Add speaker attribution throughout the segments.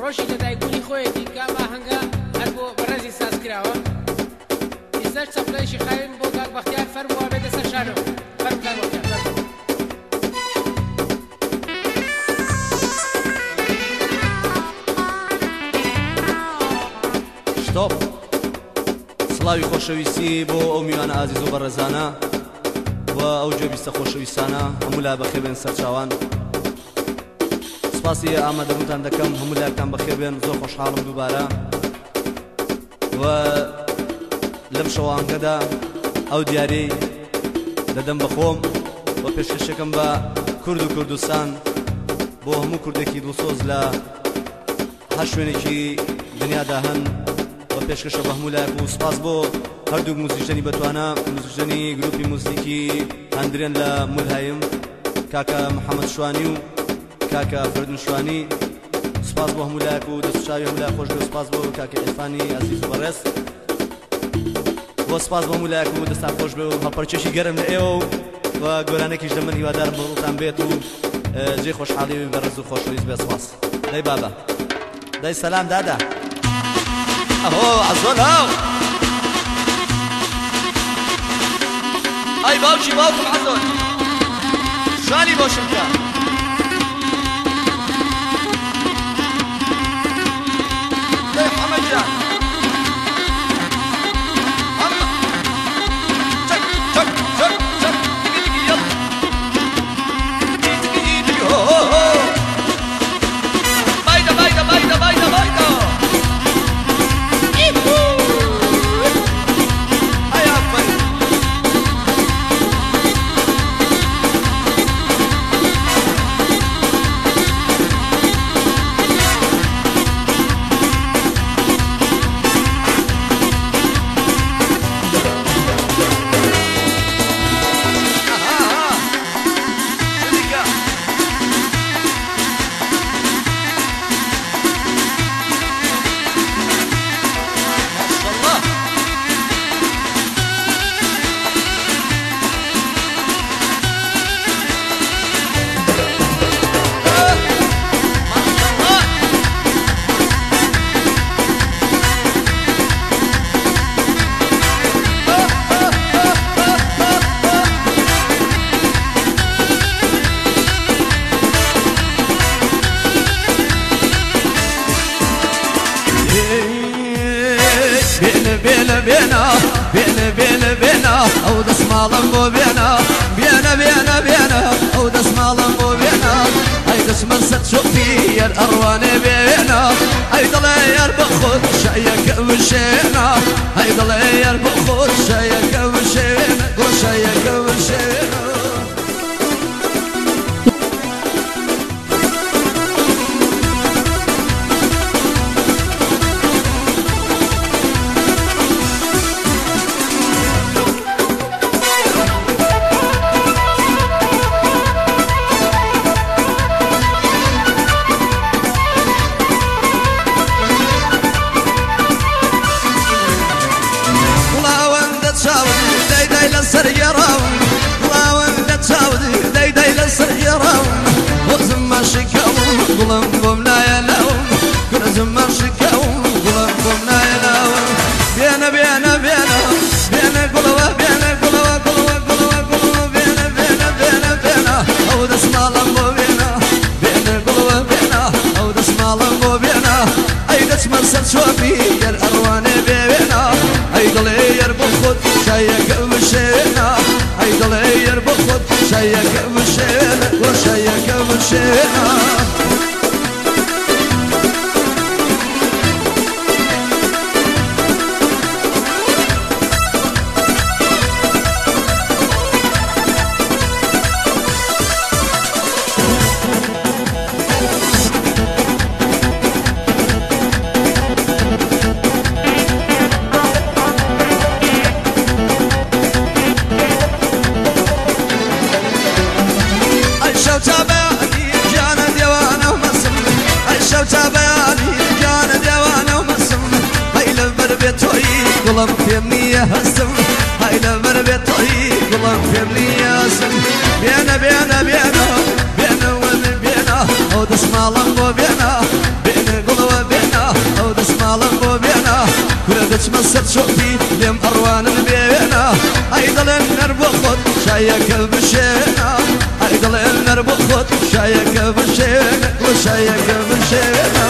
Speaker 1: ڕۆژی لەدایکبوونی خۆیەتی کا با هەنگا هەر بۆ بەڕێزی ساز کراوە. ئیزەر چەپلەیشی خاوین بۆ کاک بەختیار فەرمووە بێتە سەر شانۆ فەرم کاک بەختیار فەرموو
Speaker 2: شتۆپ سڵاوی خۆشەویستی بۆ ئەو میوانە ئازیز و بەڕێزانە و ئەو جێبیستە خۆشەویستانە هەموو لا بەخێبێن سەرچاوان سپاسی ئامادەبووتان دەکەم. هەموو لاکان بەخێبێن زۆر خۆشحاڵم دووبارە. و لەم شەوانگەدا ئەو دیاری دەدەم بەخۆم بە پێشکەشەکەم بە کورد و کوردستان. بۆ هەموو کوردێکی دڵسۆز لە هەر شوێنێکی دنیادا هەن بە پێشکەشە بە هەموو لایەک و سپاس بۆ هەردوو موزیشەنی بەتوانە. موزیشەنی گروپی موزیکی هەندرێن لە مولهایم کاکە محەممەد شوانی و کاکە فردن شوانی. سپاس بۆ هەموو لایەک و دەستچاوی هەموو لای خۆش بێ سپاس بۆ کاکە ئەلفانی ئازیز و بەڕێز. بۆ سپاس بۆ هەموو لایەک و دەستان خۆش بێ و هەڵپەرچێکی گەرم لە ئێوە و و گۆرانێکیش لە من هیوادارم بەڕوتان بێت و جێ خۆشحاڵی و بەڕز و خۆشەویست بێ. سپاس. دەی بابا. دەی سەلام دادا. ئەهۆ ئەزۆل هاو. ئەی باوکی باوکم عەزۆل شانی بۆشم کە Nigeria.
Speaker 3: بين بين بينا بين بين بينا أو دس مالم بو بينا بينا بينا بينا أو دس مالم بو بينا أي دس من ست شوفي يا الاروان بينا أي ضلي يا بخد شايك وشينا أي ضلي يا بخد شايك وشينا وشايك وشينا داي يراون لاوند تشاود داي داي يراون وزم ما شكاون ظلم قمنا يا لاون كرزم ما شكاون ظلم قمنا يا لاون بينا بينا بينا بينا قلوة بينا قلوة قلوة قلوة قلوة. بينا بينا بينا بينا أو دس مالم بينا بينا قلوة بينا أو دس مالم بينا اي دس مرسل شوفي يا الاروان بينا اي ضلي يربط خد شايك قلم في منية هسم هاي لبر بيتوي قلم في منية هسم بينا بينا بينا دەسماڵم بۆ بێنا بێنە گوڵەوە بێنا ئەو دەسماڵم بۆ بێنا کورە دەچمە سەر چۆپی لێم ئەڕوانم بێنا ئەی دەڵێن نەر بۆ خۆت شایەکە بشێنا ئەی دەڵێن نەر بۆ خۆت شایەکە بشێنە شایەکە بشێنا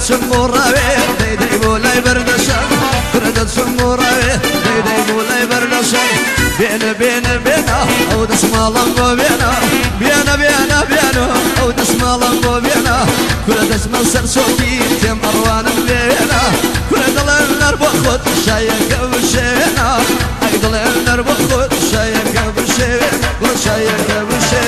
Speaker 3: كردت شموراوي ديدي مولاي بردشان كردت شموراوي ديدي مولاي بردشان بين بين بينا أو دسمالم بو بينا بينا بينا بينا أو دسمالم بو بينا كردت من سرسوتي تيم اروان بينا كردت النار بخوت شايك بشينا أيضا النار بخوت شايك بشينا وشايك بشينا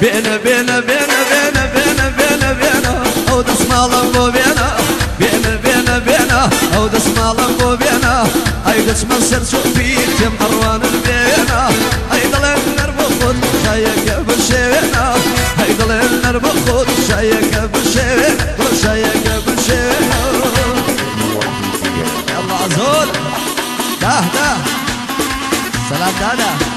Speaker 3: بينا بينا بينا بينا بينا بينا بينا أو دسمالم بو بينا بينا بينا بينا أو دسمالم بو بينا أي دسمال سر شوفي تم Kada?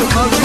Speaker 3: Hadi.